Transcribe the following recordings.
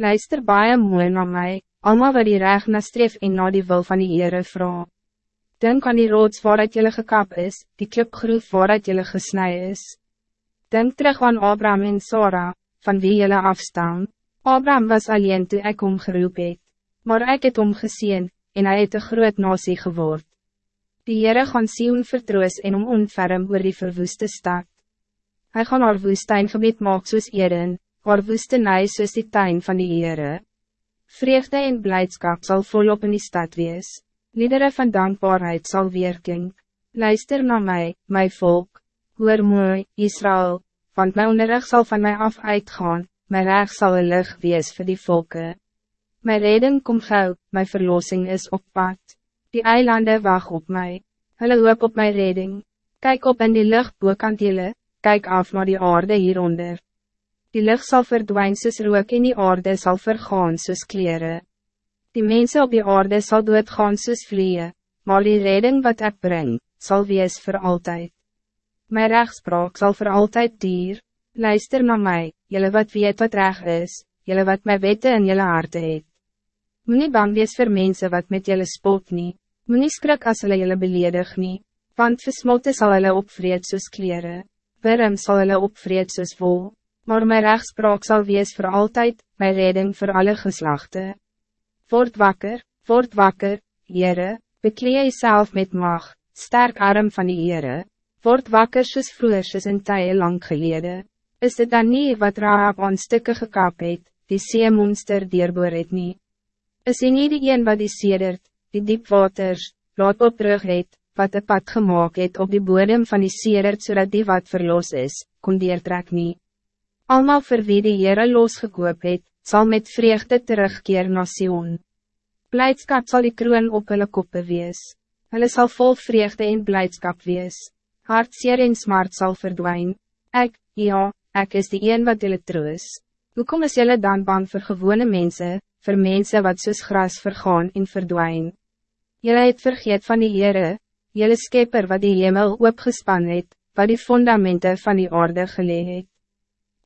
Luister baie mooi na my, allemaal wat die reg nastreef en na die wil van die Heere vraag. Denk aan die rots waaruit jylle gekap is, die klipgroef waaruit jylle gesnij is. Denk terug aan Abraham en Sarah, van wie jylle afstaan. Abraham was alleen toe ek hom geroep het, maar ek het hom geseen, en hij het een groot nasie geword. Die Heere gaan Sion vertroos en om onferm oor die verwoeste stad. Hij gaan haar woestijngebied maak soos Eden, haar woestenij soos die tuin van die Heere. Vreugde en blijdschap zal volop in die stad wees. Liedere van dankbaarheid zal weerkink. Luister naar mij, mijn volk. Hoor mooi, Israël, want mijn onderrug zal van mij af uitgaan, mijn reg zal een lucht wees voor die volken. Mijn reden kom gauw, mijn verlossing is op pad. Die eilanden wacht op mij. Hulle hoop op mijn reding. Kijk op in die lucht boekant jylle, kijk af naar die aarde hieronder. Die lucht zal verdwijnen soos rook en die aarde zal vergaan soos kleren. Die mensen op die aarde zal doodgaan soos vliee, maar die reding wat ik breng, zal wees voor altijd. Mijn rechtspraak zal voor altijd dier. Luister naar mij, jullie wat weet wat recht is, jullie wat mij weten en jullie harte het. Moe bang wees voor mensen wat met jullie spot niet. Moe skrik as hulle jullie beledig niet. Want versmotte zal hulle opvreed soos kleren. Wurm zal hulle opvreed soos vol. Maar mijn rechtspraak zal wees voor altijd, mijn reding voor alle geslachten. Word wakker, word wakker, Heere, bekleed jezelf met mag, sterk arm van die Heere. Word wakker soos vroeger soos in tye lang gelede. Is het dan niet wat Rahab aan stukken gekap het, die seemonster dierboor het nie? Is hy nie die een wat die sedert, die diepwaters, laat oprug het, wat de pad gemaakt het op die bodem van die sedert zodat die wat verlos is, kon deertrek nie? Almal vir wie die Heere losgekoop het, sal met vreugde terugkeer na Sion. Blijdschap zal die kroon op hulle koppe wees. Hulle sal vol vreugde en blijdschap wees. Hartseer en smart zal verdwijnen. Ik, ja, ik is die een wat julle troos. Hoekom is julle dan bang voor gewone mensen, voor mensen wat soos gras vergaan en verdwijn. Jylle het vergeet van die Heere, jylle skepper wat die hemel opgespan het, wat die fundamenten van die aarde gelee het.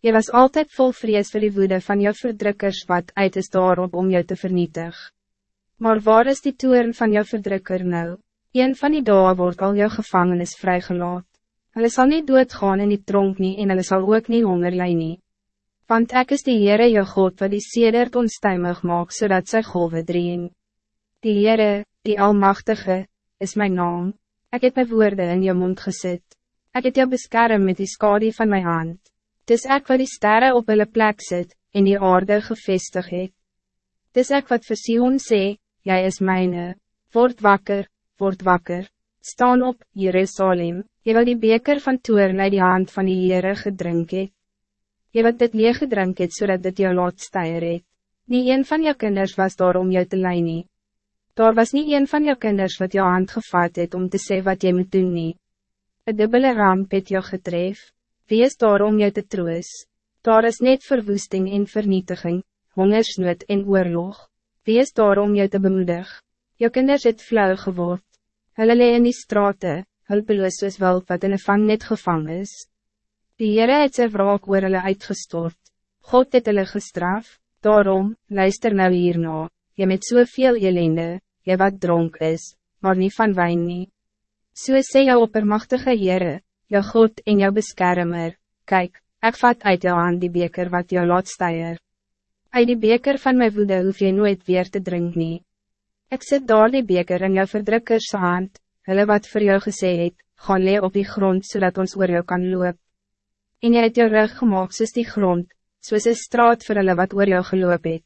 Jy was altijd vol vrees voor die woede van jou verdrukkers wat uit is daarop om jou te vernietig. Maar waar is die toeren van jou verdrukker nou? Een van die dagen wordt al jou gevangenis vrygelaat. Hulle sal nie doodgaan in die tronk nie en hulle sal ook nie honger nie. Want ek is die Heere jou God wat die sedert onstuimig maak, zodat sy golwe dreen. Die Heere, die Almachtige, is mijn naam. Ik heb mijn woorden in je mond gezet. Ik heb jou bescherm met die skadi van mijn hand. Dis ek wat die sterren op hulle plek zit, in die aarde gevestig het. Dis ek wat vir Sion sê, jy is myne. Word wakker, word wakker. Staan op, Jerusalem, jy wil die beker van toer uit die hand van die Heere gedrink het jy wat dit leeg gedrink het, so dit jou laat steier het. Nie een van jou kinders was daar om jou te lei nie. Daar was niet een van jou kinders wat jou hand gevat het om te sê wat jy moet doen nie. Een dubbele ramp het jou getref, wie is daar om jou te troos? Daar is net verwoesting en vernietiging, hongersnood en oorlog. Wie is daar om jou te bemoedig? Jou kinders het flauw geword. Hulle lee in die straten, hulpeloos soos wel wat in een vangnet gevang is. Die Heere het sy wraak oor hulle uitgestort. God het hulle gestraf, daarom, luister nou hierna, jy met soveel elende, jy wat dronk is, maar niet van wijn nie. So sê jou oppermachtige Heere, jou God en jou beskermer, kijk, ik vat uit jou aan die beker wat jou laat steier. Uit die beker van mijn woede hoef je nooit weer te drinken. nie. Ek sit daar die beker in jou verdrukkers hand, hulle wat voor jou gesê het, gaan lee op die grond zodat ons oor jou kan loop en jy het jou rug gemaakt soos die grond, soos een straat vir hulle wat oor jou geloop het.